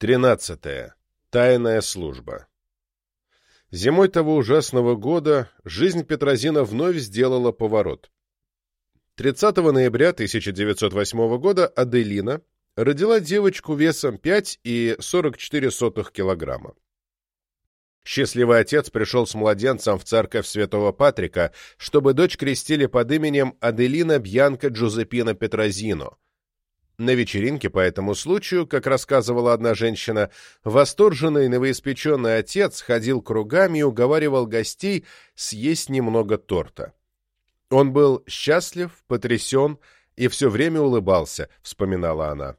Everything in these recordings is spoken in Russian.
Тринадцатое. Тайная служба. Зимой того ужасного года жизнь Петрозина вновь сделала поворот. 30 ноября 1908 года Аделина родила девочку весом 5,44 килограмма. Счастливый отец пришел с младенцем в церковь святого Патрика, чтобы дочь крестили под именем Аделина Бьянка Джузеппина Петрозино – на вечеринке по этому случаю, как рассказывала одна женщина, восторженный новоиспеченный отец ходил кругами и уговаривал гостей съесть немного торта. Он был счастлив, потрясен и все время улыбался, вспоминала она.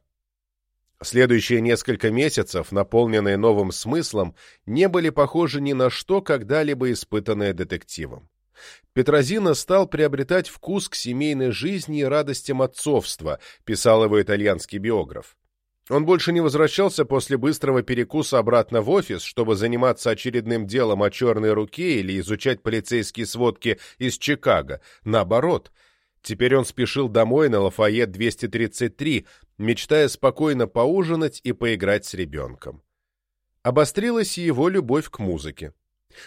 Следующие несколько месяцев, наполненные новым смыслом, не были похожи ни на что, когда-либо испытанное детективом. Петрозина стал приобретать вкус к семейной жизни и радостям отцовства, писал его итальянский биограф. Он больше не возвращался после быстрого перекуса обратно в офис, чтобы заниматься очередным делом о черной руке или изучать полицейские сводки из Чикаго. Наоборот, теперь он спешил домой на Лафайет 233, мечтая спокойно поужинать и поиграть с ребенком. Обострилась и его любовь к музыке.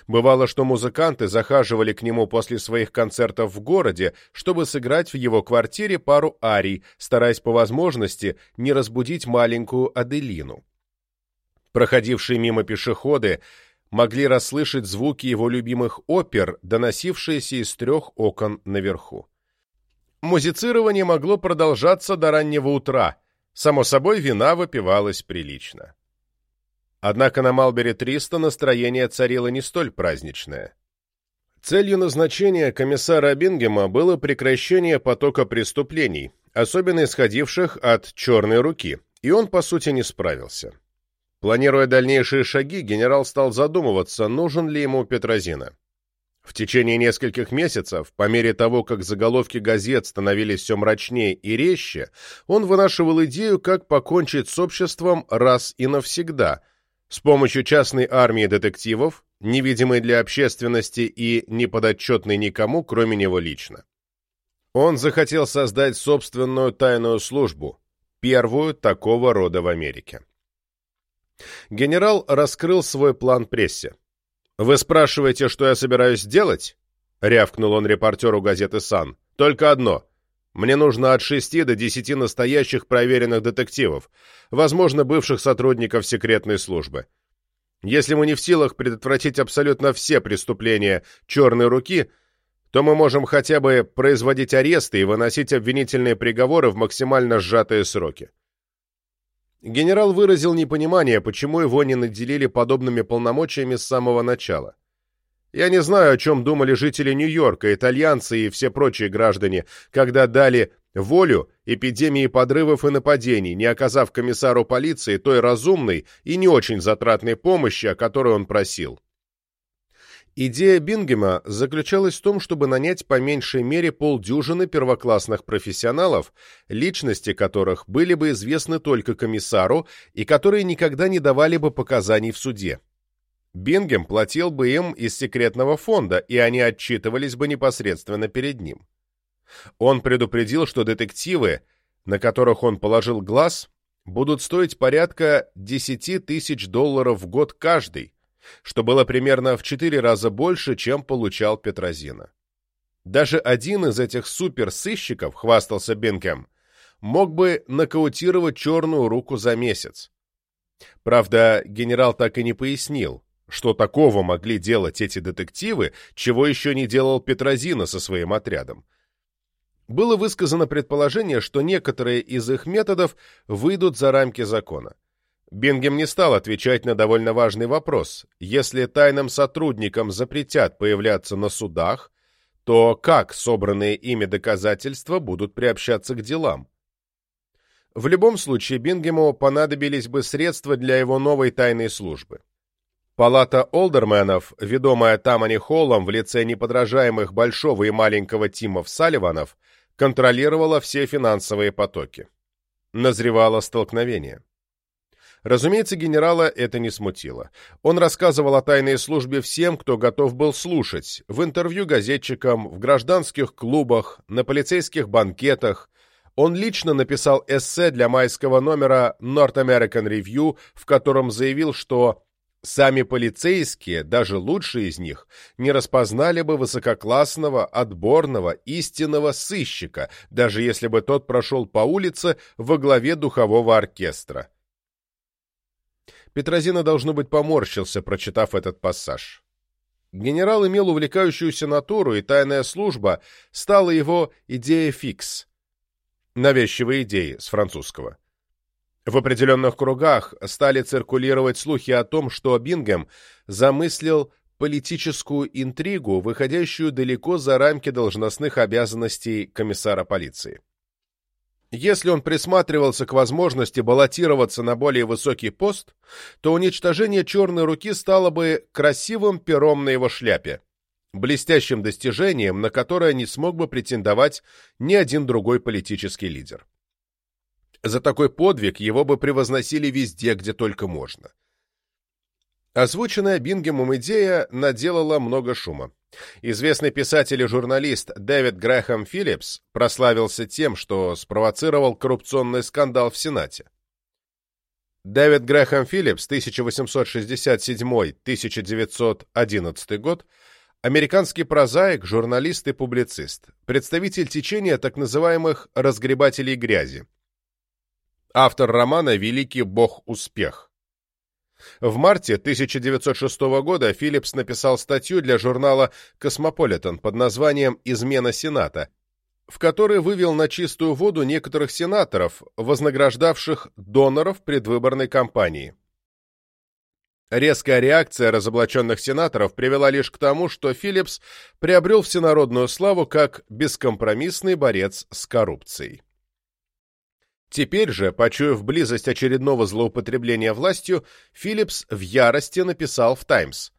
Бывало, что музыканты захаживали к нему после своих концертов в городе, чтобы сыграть в его квартире пару арий, стараясь по возможности не разбудить маленькую Аделину. Проходившие мимо пешеходы могли расслышать звуки его любимых опер, доносившиеся из трех окон наверху. Музицирование могло продолжаться до раннего утра. Само собой, вина выпивалась прилично. Однако на Малбери-300 настроение царило не столь праздничное. Целью назначения комиссара Бингема было прекращение потока преступлений, особенно исходивших от «черной руки», и он, по сути, не справился. Планируя дальнейшие шаги, генерал стал задумываться, нужен ли ему Петрозина. В течение нескольких месяцев, по мере того, как заголовки газет становились все мрачнее и резче, он вынашивал идею, как покончить с обществом раз и навсегда – с помощью частной армии детективов, невидимой для общественности и неподотчетной никому, кроме него лично. Он захотел создать собственную тайную службу, первую такого рода в Америке. Генерал раскрыл свой план прессе. «Вы спрашиваете, что я собираюсь делать?» — рявкнул он репортеру газеты «Сан». «Только одно. Мне нужно от шести до десяти настоящих проверенных детективов, возможно, бывших сотрудников секретной службы. Если мы не в силах предотвратить абсолютно все преступления «черной руки», то мы можем хотя бы производить аресты и выносить обвинительные приговоры в максимально сжатые сроки. Генерал выразил непонимание, почему его не наделили подобными полномочиями с самого начала. Я не знаю, о чем думали жители Нью-Йорка, итальянцы и все прочие граждане, когда дали волю эпидемии подрывов и нападений, не оказав комиссару полиции той разумной и не очень затратной помощи, о которой он просил. Идея Бингема заключалась в том, чтобы нанять по меньшей мере полдюжины первоклассных профессионалов, личности которых были бы известны только комиссару и которые никогда не давали бы показаний в суде. Бингем платил бы им из секретного фонда, и они отчитывались бы непосредственно перед ним. Он предупредил, что детективы, на которых он положил глаз, будут стоить порядка 10 тысяч долларов в год каждый, что было примерно в 4 раза больше, чем получал Петрозина. Даже один из этих суперсыщиков, хвастался Бингем, мог бы нокаутировать черную руку за месяц. Правда, генерал так и не пояснил, что такого могли делать эти детективы, чего еще не делал Петрозина со своим отрядом? Было высказано предположение, что некоторые из их методов выйдут за рамки закона. Бингем не стал отвечать на довольно важный вопрос. Если тайным сотрудникам запретят появляться на судах, то как собранные ими доказательства будут приобщаться к делам? В любом случае, Бингему понадобились бы средства для его новой тайной службы. Палата олдерменов, ведомая Тамани Холлом в лице неподражаемых большого и маленького Тимов Салливанов, контролировала все финансовые потоки. Назревало столкновение. Разумеется, генерала это не смутило. Он рассказывал о тайной службе всем, кто готов был слушать, в интервью газетчикам, в гражданских клубах, на полицейских банкетах. Он лично написал эссе для майского номера North American Review, в котором заявил, что сами полицейские, даже лучшие из них, не распознали бы высококлассного, отборного, истинного сыщика, даже если бы тот прошел по улице во главе духового оркестра. Петрозина, должно быть, поморщился, прочитав этот пассаж. Генерал имел увлекающуюся натуру, и тайная служба стала его идея фикс. Навязчивые идеи с французского. В определенных кругах стали циркулировать слухи о том, что Бингем замыслил политическую интригу, выходящую далеко за рамки должностных обязанностей комиссара полиции. Если он присматривался к возможности баллотироваться на более высокий пост, то уничтожение черной руки стало бы красивым пером на его шляпе, блестящим достижением, на которое не смог бы претендовать ни один другой политический лидер. За такой подвиг его бы превозносили везде, где только можно. Озвученная Бингемом идея наделала много шума. Известный писатель и журналист Дэвид Грэхэм Филлипс прославился тем, что спровоцировал коррупционный скандал в Сенате. Дэвид Грэхэм Филлипс, 1867-1911 год, американский прозаик, журналист и публицист, представитель течения так называемых «разгребателей грязи». Автор романа «Великий бог-успех». В марте 1906 года Филлипс написал статью для журнала «Космополитен» под названием «Измена Сената», в которой вывел на чистую воду некоторых сенаторов, вознаграждавших доноров предвыборной кампании. Резкая реакция разоблаченных сенаторов привела лишь к тому, что Филлипс приобрел всенародную славу как бескомпромиссный борец с коррупцией. Теперь же, почуяв близость очередного злоупотребления властью, Филлипс в ярости написал в «Таймс».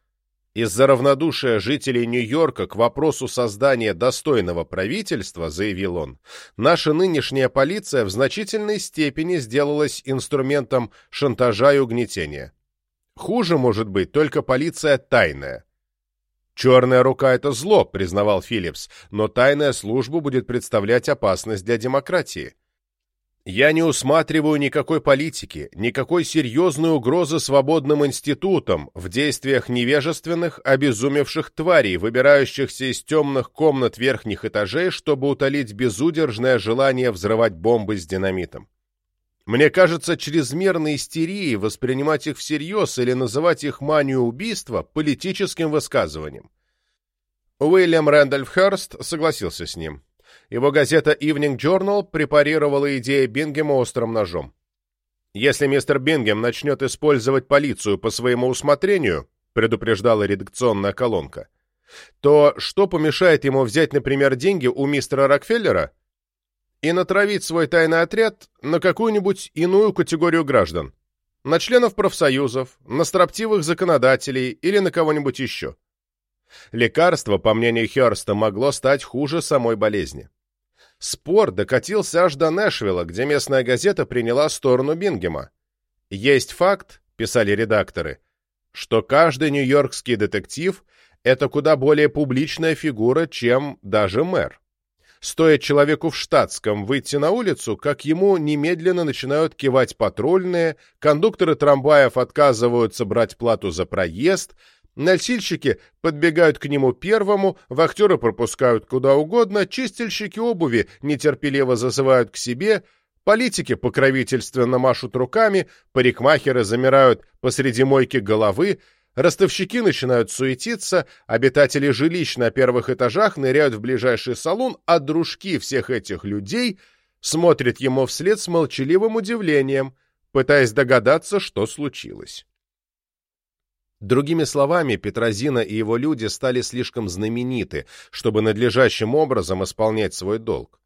Из-за равнодушия жителей Нью-Йорка к вопросу создания достойного правительства, заявил он, наша нынешняя полиция в значительной степени сделалась инструментом шантажа и угнетения. Хуже может быть только полиция тайная. «Черная рука — это зло», — признавал Филлипс, но тайная служба будет представлять опасность для демократии. Я не усматриваю никакой политики, никакой серьезной угрозы свободным институтам в действиях невежественных, обезумевших тварей, выбирающихся из темных комнат верхних этажей, чтобы утолить безудержное желание взрывать бомбы с динамитом. Мне кажется чрезмерной истерией воспринимать их всерьез или называть их манию убийства политическим высказыванием. Уильям Рэндольф Хёрст согласился с ним его газета Evening Journal препарировала идею Бингема острым ножом. «Если мистер Бингем начнет использовать полицию по своему усмотрению», предупреждала редакционная колонка, то что помешает ему взять, например, деньги у мистера Рокфеллера и натравить свой тайный отряд на какую-нибудь иную категорию граждан? На членов профсоюзов, на строптивых законодателей или на кого-нибудь еще? Лекарство, по мнению Херста, могло стать хуже самой болезни. Спор докатился аж до Нэшвилла, где местная газета приняла сторону Бингема. «Есть факт», — писали редакторы, «что каждый нью-йоркский детектив — это куда более публичная фигура, чем даже мэр. Стоит человеку в штатском выйти на улицу, как ему немедленно начинают кивать патрульные, кондукторы трамваев отказываются брать плату за проезд — Носильщики подбегают к нему первому, вахтеры пропускают куда угодно, чистильщики обуви нетерпеливо зазывают к себе, политики покровительственно машут руками, парикмахеры замирают посреди мойки головы, ростовщики начинают суетиться, обитатели жилищ на первых этажах ныряют в ближайший салон, а дружки всех этих людей смотрят ему вслед с молчаливым удивлением, пытаясь догадаться, что случилось. Другими словами, Петрозина и его люди стали слишком знамениты, чтобы надлежащим образом исполнять свой долг.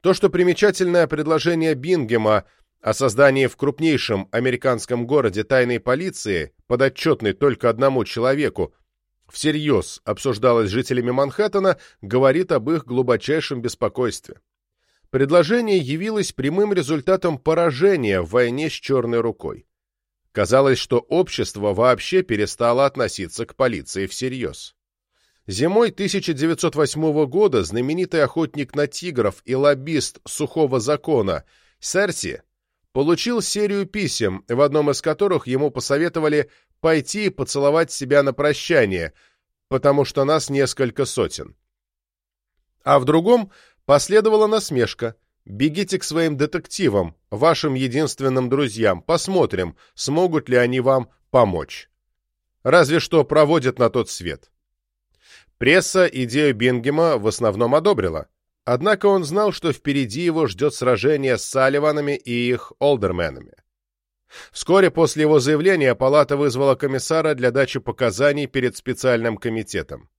То, что примечательное предложение Бингема о создании в крупнейшем американском городе тайной полиции, подотчетной только одному человеку, всерьез обсуждалось жителями Манхэттена, говорит об их глубочайшем беспокойстве. Предложение явилось прямым результатом поражения в войне с черной рукой. Казалось, что общество вообще перестало относиться к полиции всерьез. Зимой 1908 года знаменитый охотник на тигров и лоббист сухого закона Серси получил серию писем, в одном из которых ему посоветовали пойти и поцеловать себя на прощание, потому что нас несколько сотен. А в другом последовала насмешка. «Бегите к своим детективам, вашим единственным друзьям, посмотрим, смогут ли они вам помочь. Разве что проводят на тот свет». Пресса идею Бингема в основном одобрила. Однако он знал, что впереди его ждет сражение с Салливанами и их олдерменами. Вскоре после его заявления палата вызвала комиссара для дачи показаний перед специальным комитетом.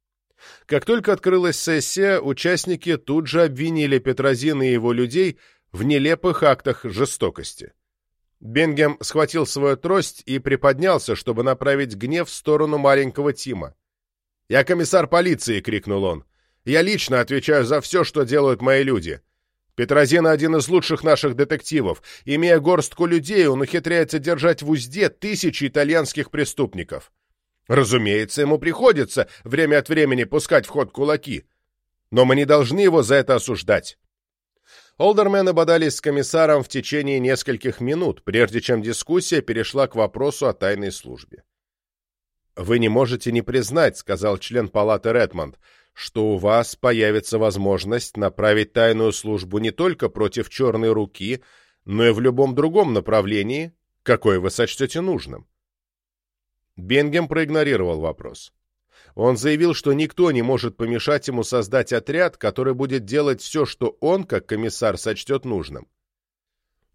Как только открылась сессия, участники тут же обвинили Петрозина и его людей в нелепых актах жестокости. Бенгем схватил свою трость и приподнялся, чтобы направить гнев в сторону маленького Тима. «Я комиссар полиции!» — крикнул он. «Я лично отвечаю за все, что делают мои люди. Петрозина один из лучших наших детективов. Имея горстку людей, он ухитряется держать в узде тысячи итальянских преступников. Разумеется, ему приходится время от времени пускать в ход кулаки. Но мы не должны его за это осуждать. Олдермены бодались с комиссаром в течение нескольких минут, прежде чем дискуссия перешла к вопросу о тайной службе. «Вы не можете не признать», — сказал член палаты Редмонд, что у вас появится возможность направить тайную службу не только против черной руки, но и в любом другом направлении, какое вы сочтете нужным. Бенгем проигнорировал вопрос. Он заявил, что никто не может помешать ему создать отряд, который будет делать все, что он, как комиссар, сочтет нужным.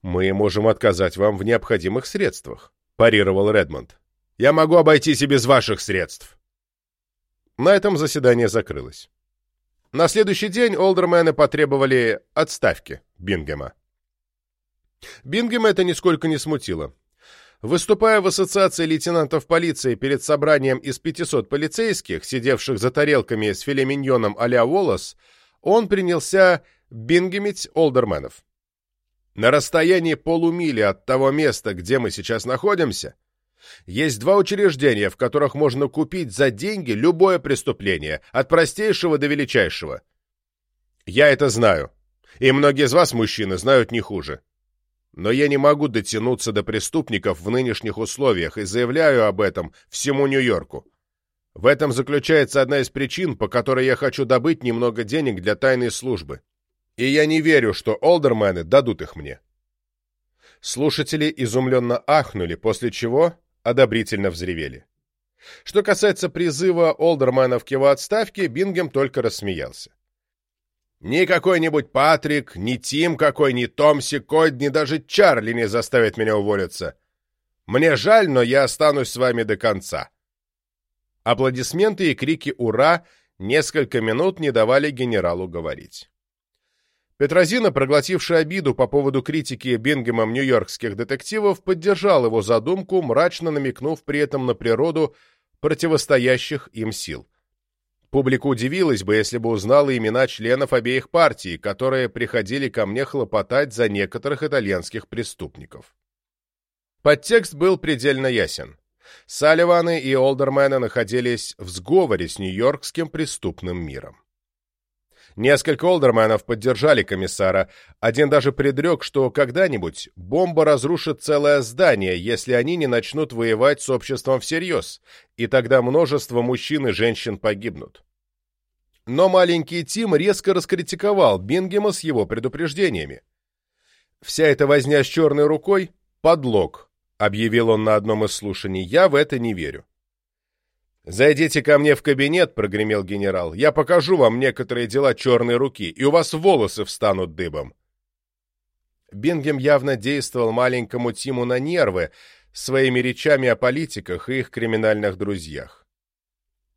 «Мы можем отказать вам в необходимых средствах», – парировал Редмонд. «Я могу обойтись и без ваших средств», на этом заседание закрылось. На следующий день олдермены потребовали отставки Бингема. Бингема это нисколько не смутило. Выступая в ассоциации лейтенантов полиции перед собранием из 500 полицейских, сидевших за тарелками с филе миньоном а-ля Уоллес, он принялся бингемить олдерменов. На расстоянии полумили от того места, где мы сейчас находимся, есть два учреждения, в которых можно купить за деньги любое преступление, от простейшего до величайшего. Я это знаю. И многие из вас, мужчины, знают не хуже. Но я не могу дотянуться до преступников в нынешних условиях и заявляю об этом всему Нью-Йорку. В этом заключается одна из причин, по которой я хочу добыть немного денег для тайной службы. И я не верю, что олдермены дадут их мне. Слушатели изумленно ахнули, после чего одобрительно взревели. Что касается призыва Олдерманов к его отставке, Бингем только рассмеялся. «Ни какой-нибудь Патрик, ни Тим какой, ни Томси, Код, ни даже Чарли не заставит меня уволиться. Мне жаль, но я останусь с вами до конца». Аплодисменты и крики «Ура!» несколько минут не давали генералу говорить. Петрозина, проглотивший обиду по поводу критики Бингемом нью-йоркских детективов, поддержал его задумку, мрачно намекнув при этом на природу противостоящих им сил. Публика удивилась бы, если бы узнала имена членов обеих партий, которые приходили ко мне хлопотать за некоторых итальянских преступников. Подтекст был предельно ясен. Салливаны и Олдермены находились в сговоре с нью-йоркским преступным миром. Несколько олдерменов поддержали комиссара, один даже предрек, что когда-нибудь бомба разрушит целое здание, если они не начнут воевать с обществом всерьез, и тогда множество мужчин и женщин погибнут. Но маленький Тим резко раскритиковал Бингема с его предупреждениями. «Вся эта возня с черной рукой — подлог», — объявил он на одном из слушаний, — «я в это не верю». «Зайдите ко мне в кабинет», — прогремел генерал. «Я покажу вам некоторые дела черной руки, и у вас волосы встанут дыбом». Бингем явно действовал маленькому Тиму на нервы своими речами о политиках и их криминальных друзьях.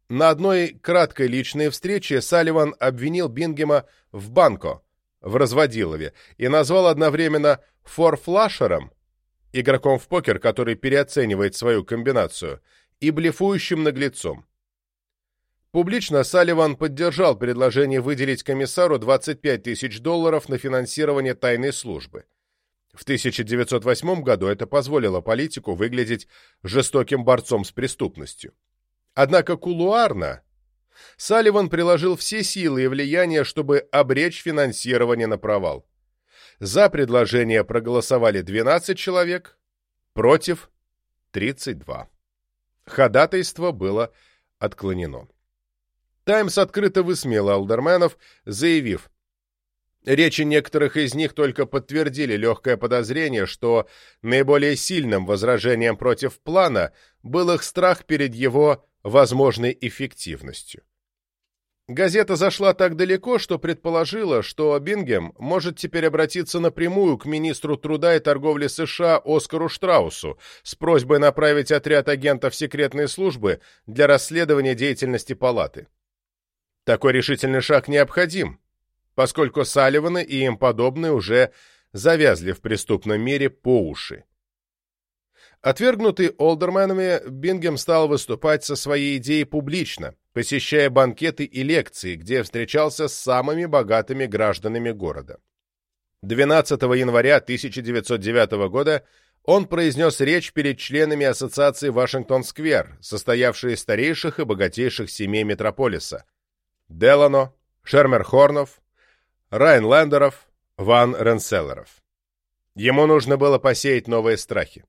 На одной краткой личной встрече Салливан обвинил Бингема в банко, в разводилове, и назвал одновременно форфлашером, игроком в покер, который переоценивает свою комбинацию — и блефующим наглецом. Публично Салливан поддержал предложение выделить комиссару 25 тысяч долларов на финансирование тайной службы. В 1908 году это позволило политику выглядеть жестоким борцом с преступностью. Однако кулуарно Салливан приложил все силы и влияние, чтобы обречь финансирование на провал. За предложение проголосовали 12 человек, против – 32. Ходатайство было отклонено. «Таймс» открыто высмеял алдерменов, заявив, Речи некоторых из них только подтвердили легкое подозрение, что наиболее сильным возражением против плана был их страх перед его возможной эффективностью. Газета зашла так далеко, что предположила, что Бингем может теперь обратиться напрямую к министру труда и торговли США Оскару Штраусу с просьбой направить отряд агентов секретной службы для расследования деятельности палаты. Такой решительный шаг необходим, поскольку Салливаны и им подобные уже завязли в преступном мире по уши. Отвергнутый олдерменами, Бингем стал выступать со своей идеей публично, посещая банкеты и лекции, где встречался с самыми богатыми гражданами города. 12 января 1909 года он произнес речь перед членами Ассоциации Вашингтон-сквер, состоявшей из старейших и богатейших семей метрополиса – Делано, Шермерхорнов, Райнлендеров, Ван Ренселлеров. Ему нужно было посеять новые страхи.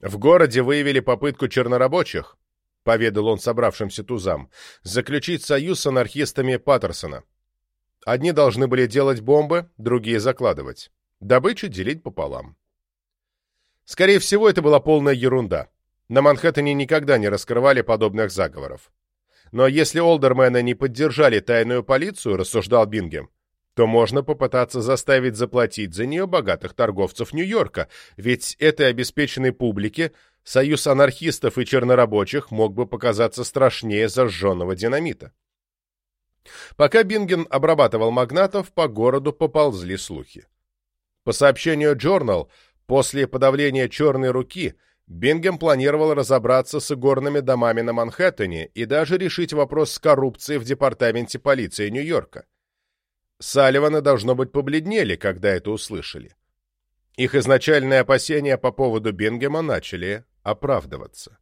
В городе выявили попытку чернорабочих, поведал он собравшимся тузам, заключить союз с анархистами Паттерсона. Одни должны были делать бомбы, другие закладывать. Добычу делить пополам. Скорее всего, это была полная ерунда. На Манхэттене никогда не раскрывали подобных заговоров. Но если олдермены не поддержали тайную полицию, рассуждал Бингем, то можно попытаться заставить заплатить за нее богатых торговцев Нью-Йорка, ведь этой обеспеченной публике союз анархистов и чернорабочих мог бы показаться страшнее зажженного динамита. Пока Бинген обрабатывал магнатов, по городу поползли слухи. По сообщению Journal, после подавления «Черной руки» Бингем планировал разобраться с игорными домами на Манхэттене и даже решить вопрос с коррупцией в департаменте полиции Нью-Йорка. Салливаны, должно быть, побледнели, когда это услышали. Их изначальные опасения по поводу Бингема начали оправдываться.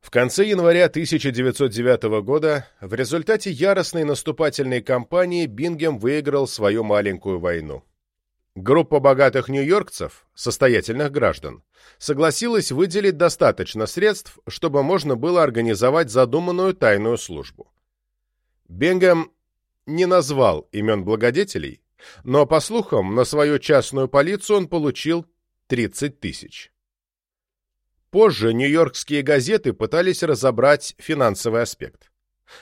В конце января 1909 года в результате яростной наступательной кампании Бингем выиграл свою маленькую войну. Группа богатых нью-йоркцев, состоятельных граждан, согласилась выделить достаточно средств, чтобы можно было организовать задуманную тайную службу. Бенгам не назвал имен благодетелей, но, по слухам, на свою частную полицию он получил 30 тысяч. Позже нью-йоркские газеты пытались разобрать финансовый аспект.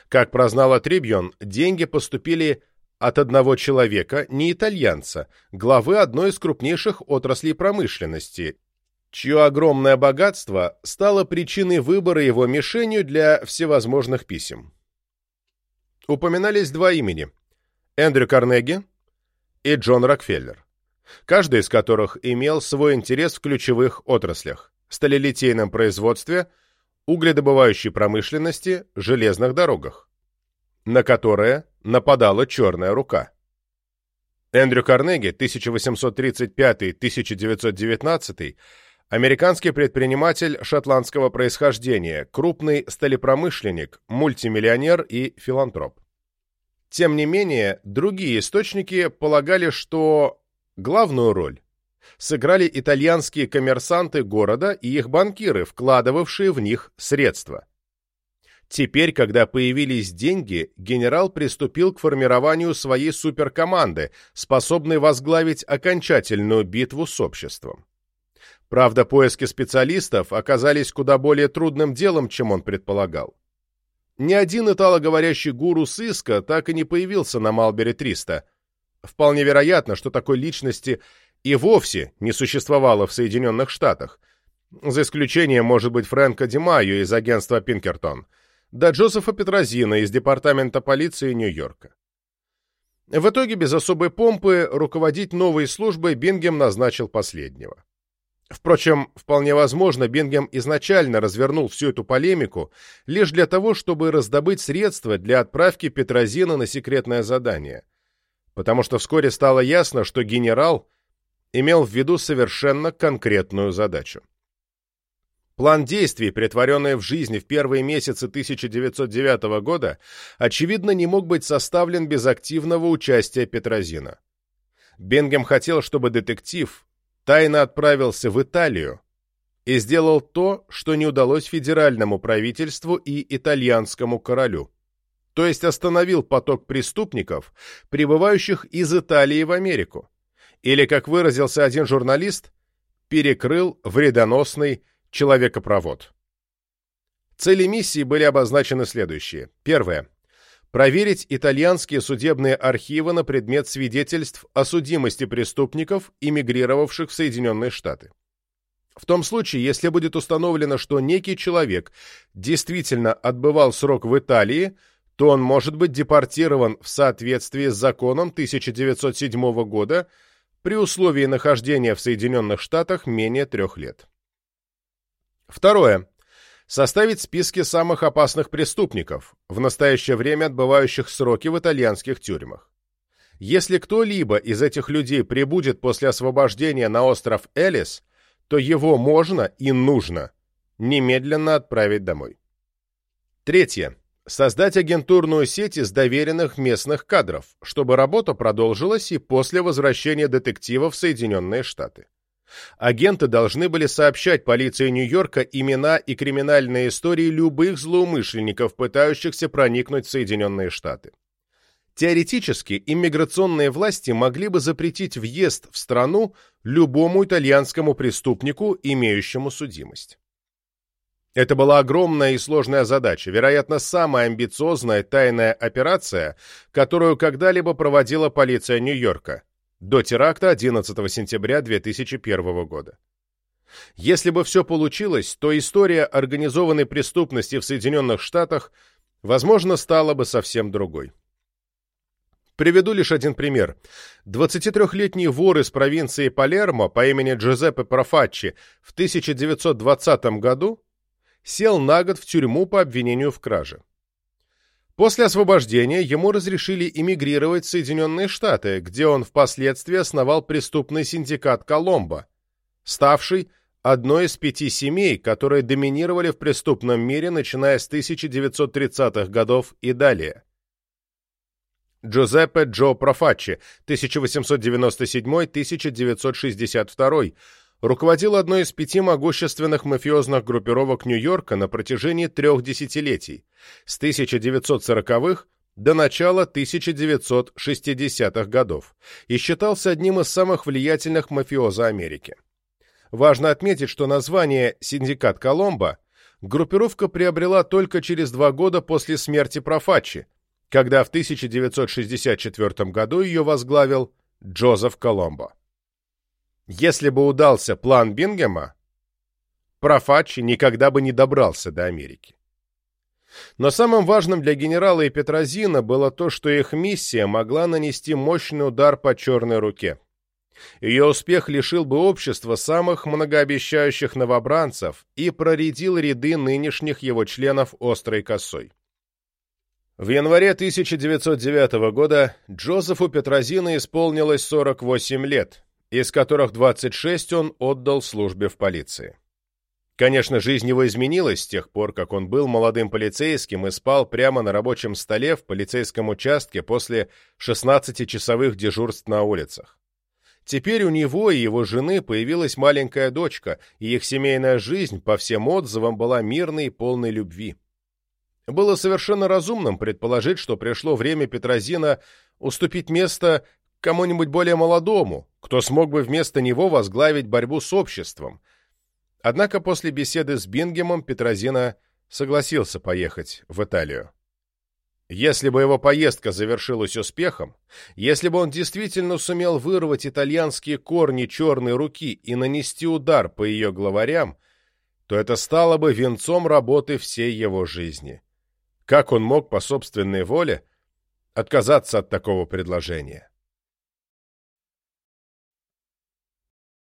Как прознала Трибьон, деньги поступили от одного человека, не итальянца, главы одной из крупнейших отраслей промышленности, чье огромное богатство стало причиной выбора его мишенью для всевозможных писем упоминались два имени – Эндрю Карнеги и Джон Рокфеллер, каждый из которых имел свой интерес в ключевых отраслях – сталелитейном производстве, угледобывающей промышленности, железных дорогах, на которые нападала черная рука. Эндрю Карнеги, 1835-1919, американский предприниматель шотландского происхождения, крупный сталепромышленник, мультимиллионер и филантроп. Тем не менее, другие источники полагали, что главную роль сыграли итальянские коммерсанты города и их банкиры, вкладывавшие в них средства. Теперь, когда появились деньги, генерал приступил к формированию своей суперкоманды, способной возглавить окончательную битву с обществом. Правда, поиски специалистов оказались куда более трудным делом, чем он предполагал. Ни один италоговорящий гуру сыска так и не появился на Малбери-300. Вполне вероятно, что такой личности и вовсе не существовало в Соединенных Штатах, за исключением, может быть, Фрэнка Димайо из агентства Пинкертон, да Джозефа Петрозина из департамента полиции Нью-Йорка. В итоге, без особой помпы, руководить новой службой Бингем назначил последнего. Впрочем, вполне возможно, Бенгем изначально развернул всю эту полемику лишь для того, чтобы раздобыть средства для отправки Петрозина на секретное задание. Потому что вскоре стало ясно, что генерал имел в виду совершенно конкретную задачу. План действий, притворенный в жизнь в первые месяцы 1909 года, очевидно, не мог быть составлен без активного участия Петрозина. Бенгем хотел, чтобы детектив тайно отправился в Италию и сделал то, что не удалось федеральному правительству и итальянскому королю. То есть остановил поток преступников, прибывающих из Италии в Америку. Или, как выразился один журналист, перекрыл вредоносный человекопровод. Цели миссии были обозначены следующие. Первое. Проверить итальянские судебные архивы на предмет свидетельств о судимости преступников, эмигрировавших в Соединенные Штаты. В том случае, если будет установлено, что некий человек действительно отбывал срок в Италии, то он может быть депортирован в соответствии с законом 1907 года при условии нахождения в Соединенных Штатах менее трех лет. Второе. Составить списки самых опасных преступников, в настоящее время отбывающих сроки в итальянских тюрьмах. Если кто-либо из этих людей прибудет после освобождения на остров Элис, то его можно и нужно немедленно отправить домой. Третье. Создать агентурную сеть из доверенных местных кадров, чтобы работа продолжилась и после возвращения детектива в Соединенные Штаты. Агенты должны были сообщать полиции Нью-Йорка имена и криминальные истории любых злоумышленников, пытающихся проникнуть в Соединенные Штаты. Теоретически, иммиграционные власти могли бы запретить въезд в страну любому итальянскому преступнику, имеющему судимость. Это была огромная и сложная задача, вероятно, самая амбициозная тайная операция, которую когда-либо проводила полиция Нью-Йорка, до теракта 11 сентября 2001 года. Если бы все получилось, то история организованной преступности в Соединенных Штатах, возможно, стала бы совсем другой. Приведу лишь один пример. 23-летний вор из провинции Палермо по имени Джузеппе Профаччи в 1920 году сел на год в тюрьму по обвинению в краже. После освобождения ему разрешили эмигрировать в Соединенные Штаты, где он впоследствии основал преступный синдикат «Коломбо», ставший одной из пяти семей, которые доминировали в преступном мире, начиная с 1930-х годов и далее. Джузеппе Джо Профаччи, 1897-1962, руководил одной из пяти могущественных мафиозных группировок Нью-Йорка на протяжении трех десятилетий, с 1940-х до начала 1960-х годов, и считался одним из самых влиятельных мафиози Америки. Важно отметить, что название «Синдикат Коломбо» группировка приобрела только через два года после смерти Профаччи, когда в 1964 году ее возглавил Джозеф Коломбо. Если бы удался план Бингема, Профачи никогда бы не добрался до Америки. Но самым важным для генерала и Петрозина было то, что их миссия могла нанести мощный удар по черной руке. Ее успех лишил бы общества самых многообещающих новобранцев и проредил ряды нынешних его членов острой косой. В январе 1909 года Джозефу Петрозина исполнилось 48 лет, из которых 26 он отдал службе в полиции. Конечно, жизнь его изменилась с тех пор, как он был молодым полицейским и спал прямо на рабочем столе в полицейском участке после 16-часовых дежурств на улицах. Теперь у него и его жены появилась маленькая дочка, и их семейная жизнь, по всем отзывам, была мирной и полной любви. Было совершенно разумным предположить, что пришло время Петрозина уступить место кому-нибудь более молодому, кто смог бы вместо него возглавить борьбу с обществом. Однако после беседы с Бингемом Петрозина согласился поехать в Италию. Если бы его поездка завершилась успехом, если бы он действительно сумел вырвать итальянские корни черной руки и нанести удар по ее главарям, то это стало бы венцом работы всей его жизни. Как он мог по собственной воле отказаться от такого предложения?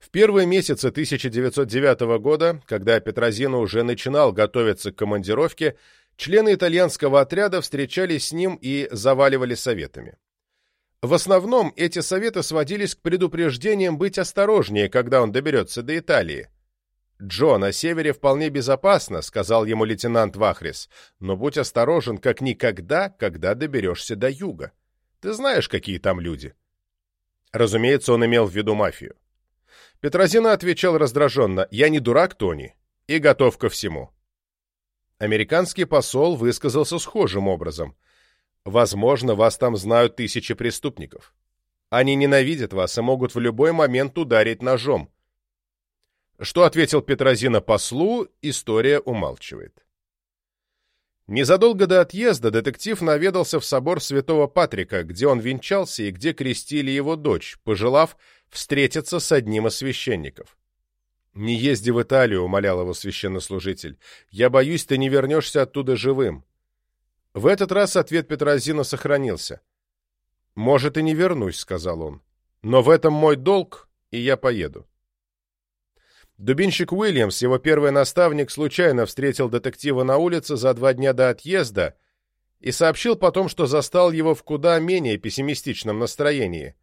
В первые месяцы 1909 года, когда Петрозино уже начинал готовиться к командировке, члены итальянского отряда встречались с ним и заваливали советами. В основном эти советы сводились к предупреждениям быть осторожнее, когда он доберется до Италии. «Джо, на севере вполне безопасно», — сказал ему лейтенант Вахрис, «но будь осторожен как никогда, когда доберешься до юга. Ты знаешь, какие там люди». Разумеется, он имел в виду мафию. Петрозина отвечал раздраженно, «Я не дурак, Тони, и готов ко всему». Американский посол высказался схожим образом. «Возможно, вас там знают тысячи преступников. Они ненавидят вас и могут в любой момент ударить ножом. Что ответил Петрозина послу, история умалчивает. Незадолго до отъезда детектив наведался в собор Святого Патрика, где он венчался и где крестили его дочь, пожелав встретиться с одним из священников. «Не езди в Италию», — умолял его священнослужитель. «Я боюсь, ты не вернешься оттуда живым». В этот раз ответ Петрозина сохранился. «Может, и не вернусь», — сказал он. «Но в этом мой долг, и я поеду». Дубинщик Уильямс, его первый наставник, случайно встретил детектива на улице за два дня до отъезда и сообщил потом, что застал его в куда менее пессимистичном настроении.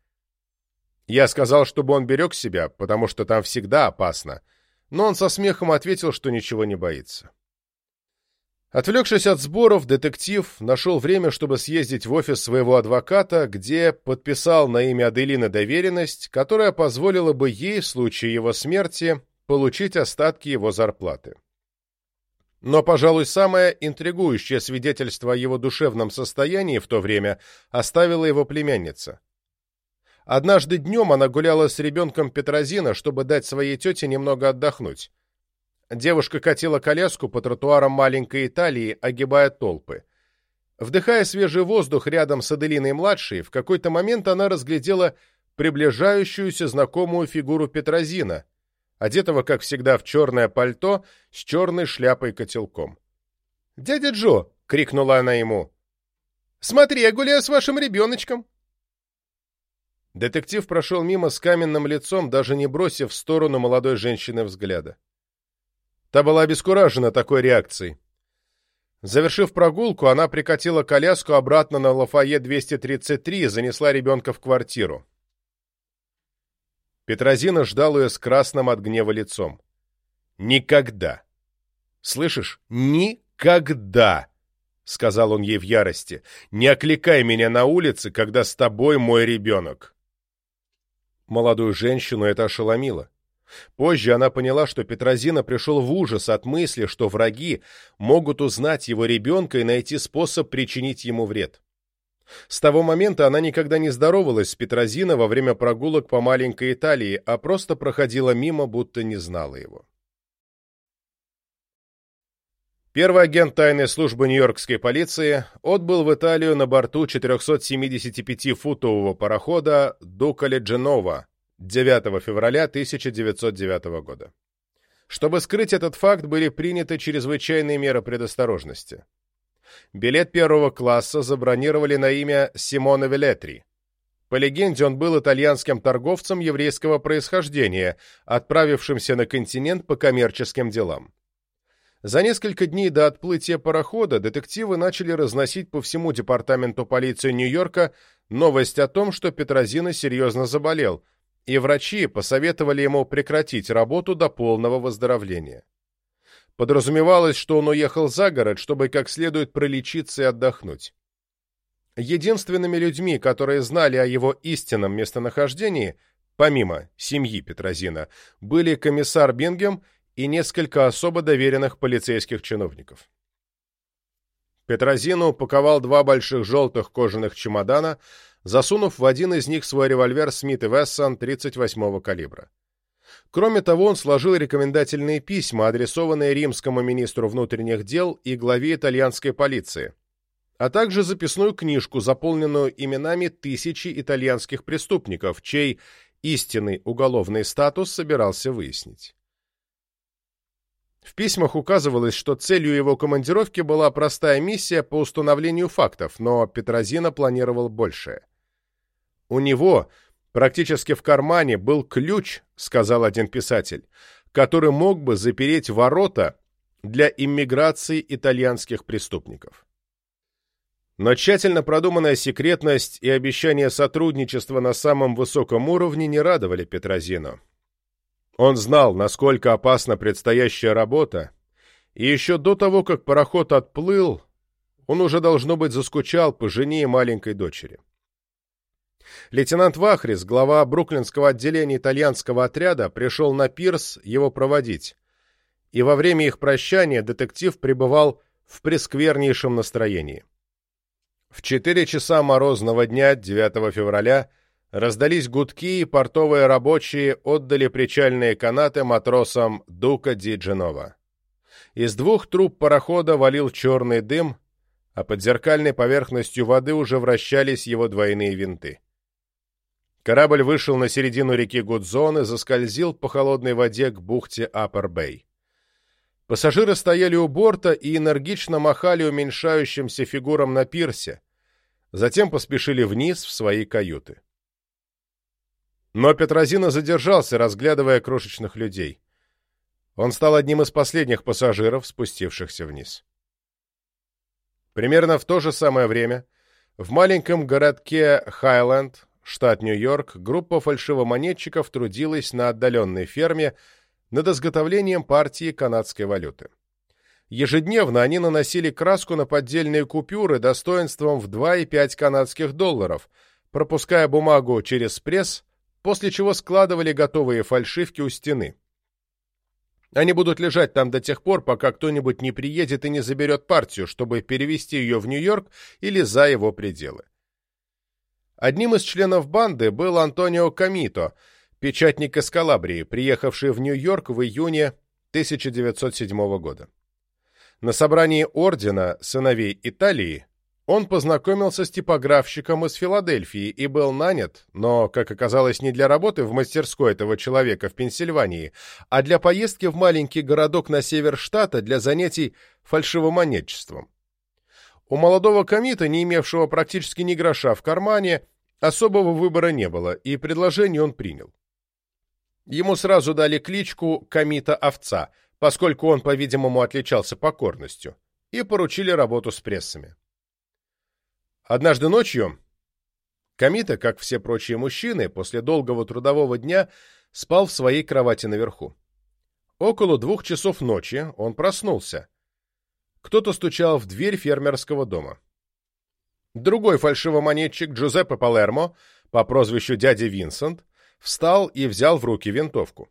Я сказал, чтобы он берег себя, потому что там всегда опасно, но он со смехом ответил, что ничего не боится. Отвлекшись от сборов, детектив нашел время, чтобы съездить в офис своего адвоката, где подписал на имя Аделины доверенность, которая позволила бы ей, в случае его смерти, получить остатки его зарплаты. Но, пожалуй, самое интригующее свидетельство о его душевном состоянии в то время оставила его племянница. Однажды днем она гуляла с ребенком Петрозина, чтобы дать своей тете немного отдохнуть. Девушка катила коляску по тротуарам маленькой Италии, огибая толпы. Вдыхая свежий воздух рядом с Аделиной-младшей, в какой-то момент она разглядела приближающуюся знакомую фигуру Петрозина, одетого, как всегда, в черное пальто с черной шляпой-котелком. «Дядя Джо!» — крикнула она ему. «Смотри, я гуляю с вашим ребеночком!» Детектив прошел мимо с каменным лицом, даже не бросив в сторону молодой женщины взгляда. Та была обескуражена такой реакцией. Завершив прогулку, она прикатила коляску обратно на Лафайет 233 и занесла ребенка в квартиру. Петрозина ждал ее с красным от гнева лицом. «Никогда! Слышишь? Никогда!» — сказал он ей в ярости. «Не окликай меня на улице, когда с тобой мой ребенок!» Молодую женщину это ошеломило. Позже она поняла, что Петрозина пришел в ужас от мысли, что враги могут узнать его ребенка и найти способ причинить ему вред. С того момента она никогда не здоровалась с Петрозино во время прогулок по маленькой Италии, а просто проходила мимо, будто не знала его. Первый агент тайной службы нью-йоркской полиции отбыл в Италию на борту 475-футового парохода «Дукале Дженова» 9 февраля 1909 года. Чтобы скрыть этот факт, были приняты чрезвычайные меры предосторожности. Билет первого класса забронировали на имя Симона Велетри. По легенде, он был итальянским торговцем еврейского происхождения, отправившимся на континент по коммерческим делам. За несколько дней до отплытия парохода детективы начали разносить по всему департаменту полиции Нью-Йорка новость о том, что Петрозина серьезно заболел, и врачи посоветовали ему прекратить работу до полного выздоровления. Подразумевалось, что он уехал за город, чтобы как следует пролечиться и отдохнуть. Единственными людьми, которые знали о его истинном местонахождении, помимо семьи Петрозина, были комиссар Бингем и несколько особо доверенных полицейских чиновников. Петрозину упаковал два больших желтых кожаных чемодана, засунув в один из них свой револьвер Смит и Вессон 38-го калибра. Кроме того, он сложил рекомендательные письма, адресованные римскому министру внутренних дел и главе итальянской полиции, а также записную книжку, заполненную именами тысячи итальянских преступников, чей истинный уголовный статус собирался выяснить. В письмах указывалось, что целью его командировки была простая миссия по установлению фактов, но Петрозина планировал большее. У него Практически в кармане был ключ, сказал один писатель, который мог бы запереть ворота для иммиграции итальянских преступников. Но тщательно продуманная секретность и обещание сотрудничества на самом высоком уровне не радовали Петрозину. Он знал, насколько опасна предстоящая работа, и еще до того, как пароход отплыл, он уже, должно быть, заскучал по жене и маленькой дочери. Лейтенант Вахрис, глава бруклинского отделения итальянского отряда, пришел на пирс его проводить, и во время их прощания детектив пребывал в пресквернейшем настроении. В четыре часа морозного дня, 9 февраля, раздались гудки, и портовые рабочие отдали причальные канаты матросам Дука Ди Дженова. Из двух труб парохода валил черный дым, а под зеркальной поверхностью воды уже вращались его двойные винты. Корабль вышел на середину реки Гудзон и заскользил по холодной воде к бухте Аппер-Бэй. Пассажиры стояли у борта и энергично махали уменьшающимся фигурам на пирсе, затем поспешили вниз в свои каюты. Но Петрозина задержался, разглядывая крошечных людей. Он стал одним из последних пассажиров, спустившихся вниз. Примерно в то же самое время в маленьком городке Хайленд штат Нью-Йорк, группа фальшивомонетчиков трудилась на отдаленной ферме над изготовлением партии канадской валюты. Ежедневно они наносили краску на поддельные купюры достоинством в 2,5 канадских долларов, пропуская бумагу через пресс, после чего складывали готовые фальшивки у стены. Они будут лежать там до тех пор, пока кто-нибудь не приедет и не заберет партию, чтобы перевести ее в Нью-Йорк или за его пределы. Одним из членов банды был Антонио Камито, печатник из Калабрии, приехавший в Нью-Йорк в июне 1907 года. На собрании Ордена сыновей Италии он познакомился с типографщиком из Филадельфии и был нанят, но, как оказалось, не для работы в мастерской этого человека в Пенсильвании, а для поездки в маленький городок на север штата для занятий фальшивомонетчеством. У молодого комита, не имевшего практически ни гроша в кармане, особого выбора не было, и предложение он принял. Ему сразу дали кличку Комита-овца, поскольку он, по-видимому, отличался покорностью, и поручили работу с прессами. Однажды ночью Комита, как все прочие мужчины, после долгого трудового дня спал в своей кровати наверху. Около двух часов ночи он проснулся кто-то стучал в дверь фермерского дома. Другой фальшивомонетчик Джузеппе Палермо по прозвищу дядя Винсент встал и взял в руки винтовку.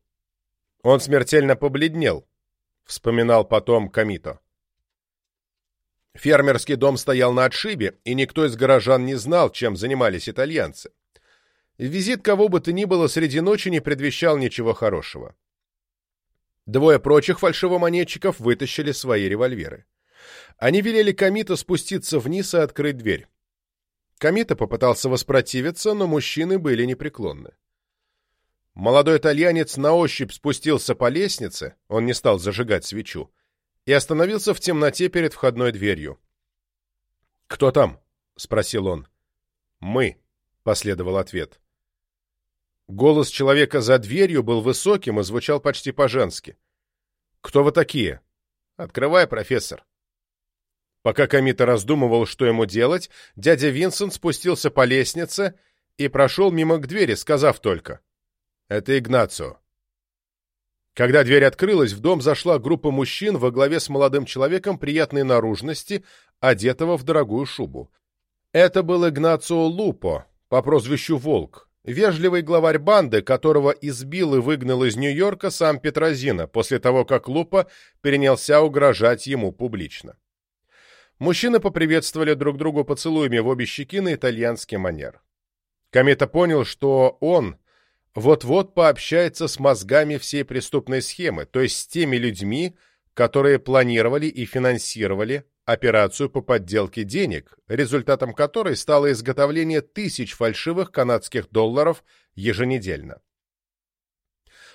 Он смертельно побледнел, вспоминал потом Камито. Фермерский дом стоял на отшибе, и никто из горожан не знал, чем занимались итальянцы. Визит кого бы то ни было среди ночи не предвещал ничего хорошего. Двое прочих фальшивомонетчиков вытащили свои револьверы. Они велели Камита спуститься вниз и открыть дверь. Камита попытался воспротивиться, но мужчины были непреклонны. Молодой итальянец на ощупь спустился по лестнице, он не стал зажигать свечу, и остановился в темноте перед входной дверью. «Кто там?» — спросил он. «Мы», — последовал ответ. Голос человека за дверью был высоким и звучал почти по-женски. «Кто вы такие?» «Открывай, профессор». Пока Камита раздумывал, что ему делать, дядя Винсент спустился по лестнице и прошел мимо к двери, сказав только «Это Игнацио». Когда дверь открылась, в дом зашла группа мужчин во главе с молодым человеком приятной наружности, одетого в дорогую шубу. Это был Игнацио Лупо, по прозвищу Волк, вежливый главарь банды, которого избил и выгнал из Нью-Йорка сам Петрозина после того, как Лупо перенялся угрожать ему публично. Мужчины поприветствовали друг другу поцелуями в обе щеки на итальянский манер. Комета понял, что он вот-вот пообщается с мозгами всей преступной схемы, то есть с теми людьми, которые планировали и финансировали операцию по подделке денег, результатом которой стало изготовление тысяч фальшивых канадских долларов еженедельно.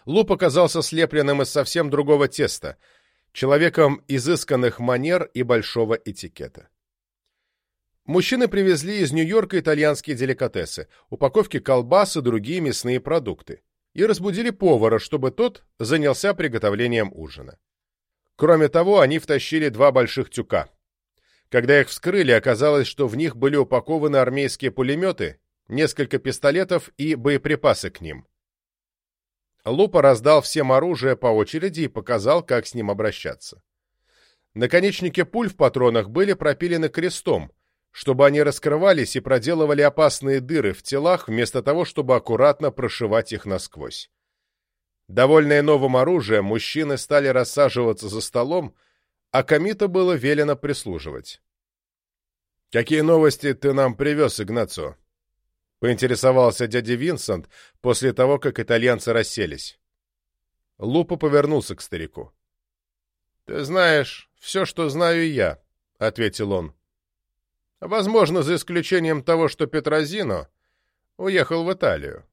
Луп оказался слепленным из совсем другого теста – человеком изысканных манер и большого этикета. Мужчины привезли из Нью-Йорка итальянские деликатесы, упаковки колбас и другие мясные продукты, и разбудили повара, чтобы тот занялся приготовлением ужина. Кроме того, они втащили два больших тюка. Когда их вскрыли, оказалось, что в них были упакованы армейские пулеметы, несколько пистолетов и боеприпасы к ним. Лупа раздал всем оружие по очереди и показал, как с ним обращаться. Наконечники пуль в патронах были пропилены крестом, чтобы они раскрывались и проделывали опасные дыры в телах, вместо того, чтобы аккуратно прошивать их насквозь. Довольные новым оружием, мужчины стали рассаживаться за столом, а Камита было велено прислуживать. «Какие новости ты нам привез, Игнацио?» — поинтересовался дядя Винсент после того, как итальянцы расселись. Лупа повернулся к старику. «Ты знаешь все, что знаю я», — ответил он. «Возможно, за исключением того, что Петрозино уехал в Италию.